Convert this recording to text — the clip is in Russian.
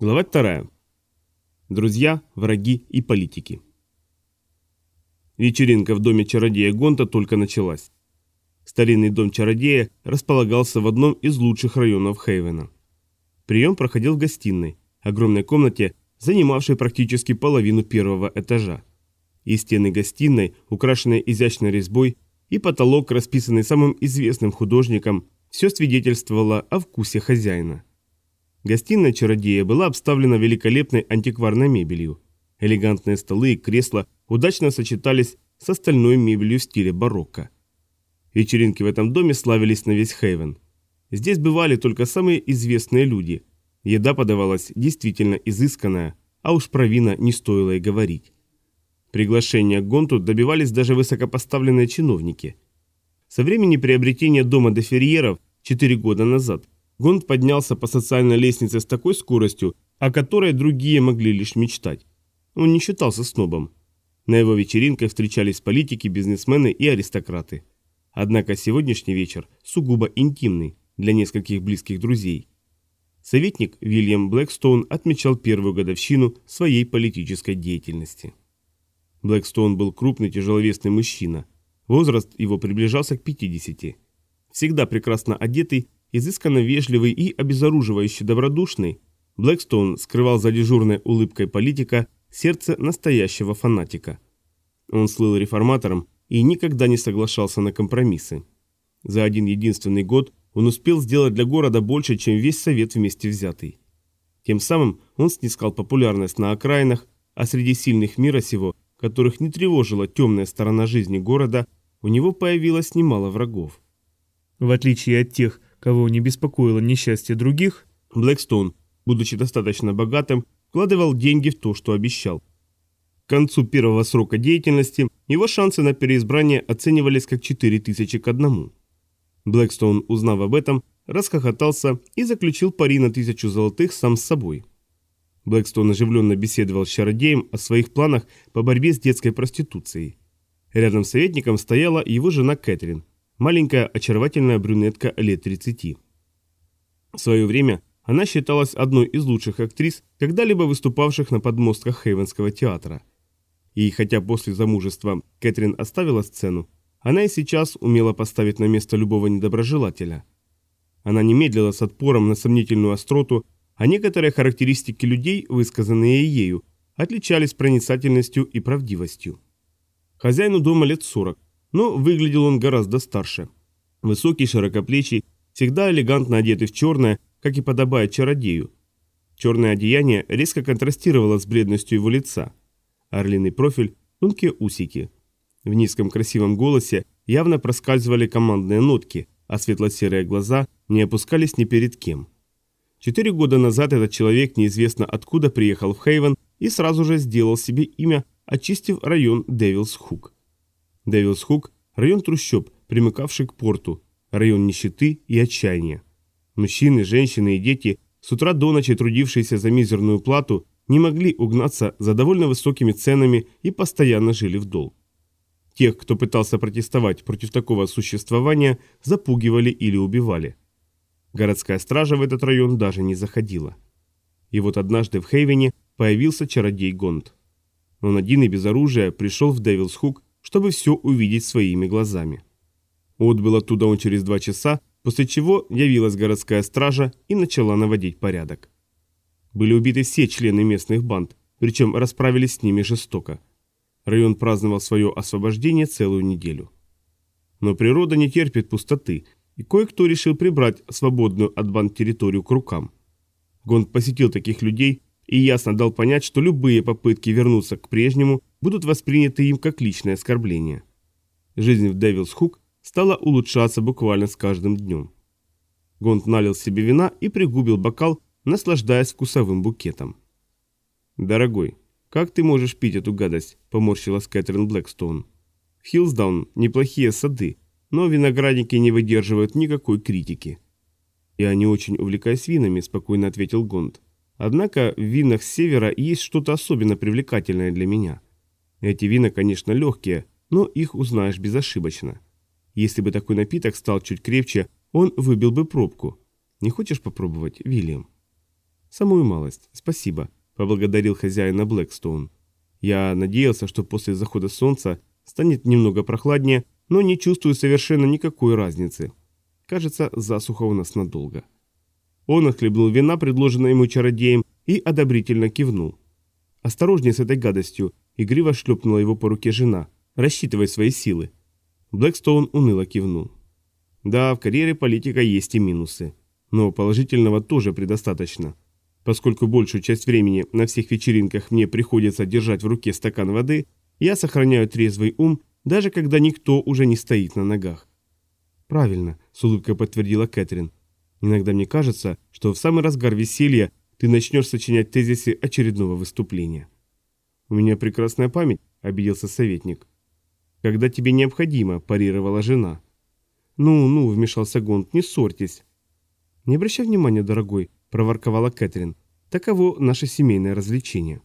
Глава 2. Друзья, враги и политики. Вечеринка в доме чародея Гонта только началась. Старинный дом чародея располагался в одном из лучших районов Хейвена. Прием проходил в гостиной, огромной комнате, занимавшей практически половину первого этажа. И стены гостиной, украшенные изящной резьбой, и потолок, расписанный самым известным художником, все свидетельствовало о вкусе хозяина. Гостиная чародея была обставлена великолепной антикварной мебелью. Элегантные столы и кресла удачно сочетались с остальной мебелью в стиле барокко. Вечеринки в этом доме славились на весь Хейвен. Здесь бывали только самые известные люди. Еда подавалась действительно изысканная, а уж про вина не стоило и говорить. Приглашения к Гонту добивались даже высокопоставленные чиновники. Со времени приобретения дома де Ферьеров 4 года назад Гонд поднялся по социальной лестнице с такой скоростью, о которой другие могли лишь мечтать. Он не считался снобом. На его вечеринках встречались политики, бизнесмены и аристократы. Однако сегодняшний вечер сугубо интимный для нескольких близких друзей. Советник Вильям Блэкстоун отмечал первую годовщину своей политической деятельности. Блэкстоун был крупный тяжеловесный мужчина. Возраст его приближался к 50. Всегда прекрасно одетый изысканно вежливый и обезоруживающе добродушный, Блэкстоун скрывал за дежурной улыбкой политика сердце настоящего фанатика. Он слыл реформатором и никогда не соглашался на компромиссы. За один единственный год он успел сделать для города больше, чем весь совет вместе взятый. Тем самым он снискал популярность на окраинах, а среди сильных мира сего, которых не тревожила темная сторона жизни города, у него появилось немало врагов. В отличие от тех, кого не беспокоило несчастье других, Блэкстоун, будучи достаточно богатым, вкладывал деньги в то, что обещал. К концу первого срока деятельности его шансы на переизбрание оценивались как 4000 к одному. Блэкстоун, узнав об этом, расхохотался и заключил пари на тысячу золотых сам с собой. Блэкстоун оживленно беседовал с чародеем о своих планах по борьбе с детской проституцией. Рядом с советником стояла его жена Кэтрин, маленькая очаровательная брюнетка лет 30. В свое время она считалась одной из лучших актрис, когда-либо выступавших на подмостках Хейвенского театра. И хотя после замужества Кэтрин оставила сцену, она и сейчас умела поставить на место любого недоброжелателя. Она не медлила с отпором на сомнительную остроту, а некоторые характеристики людей, высказанные ею, отличались проницательностью и правдивостью. Хозяину дома лет 40, но выглядел он гораздо старше. Высокий, широкоплечий, всегда элегантно одетый в черное, как и подобает чародею. Черное одеяние резко контрастировало с бледностью его лица. Орлиный профиль, тонкие усики. В низком красивом голосе явно проскальзывали командные нотки, а светло-серые глаза не опускались ни перед кем. Четыре года назад этот человек неизвестно откуда приехал в Хейвен и сразу же сделал себе имя, очистив район Девилс Хук. Дэвилс Хук – район трущоб, примыкавший к порту, район нищеты и отчаяния. Мужчины, женщины и дети, с утра до ночи трудившиеся за мизерную плату, не могли угнаться за довольно высокими ценами и постоянно жили в долг. Тех, кто пытался протестовать против такого существования, запугивали или убивали. Городская стража в этот район даже не заходила. И вот однажды в Хейвене появился чародей Гонд. Он один и без оружия пришел в Девилс Хук чтобы все увидеть своими глазами. Отбыл оттуда он через два часа, после чего явилась городская стража и начала наводить порядок. Были убиты все члены местных банд, причем расправились с ними жестоко. Район праздновал свое освобождение целую неделю. Но природа не терпит пустоты, и кое-кто решил прибрать свободную от банд территорию к рукам. Гонд посетил таких людей и ясно дал понять, что любые попытки вернуться к прежнему будут восприняты им как личное оскорбление. Жизнь в Девилс Хук стала улучшаться буквально с каждым днем. Гонт налил себе вина и пригубил бокал, наслаждаясь вкусовым букетом. «Дорогой, как ты можешь пить эту гадость?» – поморщилась Кэтрин Блэкстоун. «В Хиллсдаун неплохие сады, но виноградники не выдерживают никакой критики». «Я не очень увлекаюсь винами», – спокойно ответил Гонд. «Однако в винах севера есть что-то особенно привлекательное для меня». Эти вина, конечно, легкие, но их узнаешь безошибочно. Если бы такой напиток стал чуть крепче, он выбил бы пробку. Не хочешь попробовать, Вильям? Самую малость, спасибо, поблагодарил хозяина Блэкстоун. Я надеялся, что после захода солнца станет немного прохладнее, но не чувствую совершенно никакой разницы. Кажется, засуха у нас надолго. Он отхлебнул вина, предложенное ему чародеем, и одобрительно кивнул. «Осторожнее с этой гадостью!» – игриво шлепнула его по руке жена. «Рассчитывай свои силы!» Блэкстоун уныло кивнул. «Да, в карьере политика есть и минусы. Но положительного тоже предостаточно. Поскольку большую часть времени на всех вечеринках мне приходится держать в руке стакан воды, я сохраняю трезвый ум, даже когда никто уже не стоит на ногах. «Правильно», — с улыбкой подтвердила Кэтрин. «Иногда мне кажется, что в самый разгар веселья ты начнешь сочинять тезисы очередного выступления». «У меня прекрасная память», — обиделся советник. «Когда тебе необходимо», — парировала жена. «Ну, ну», — вмешался Гонт, — «не ссорьтесь». «Не обращай внимания, дорогой», — проворковала Кэтрин. «Таково наше семейное развлечение».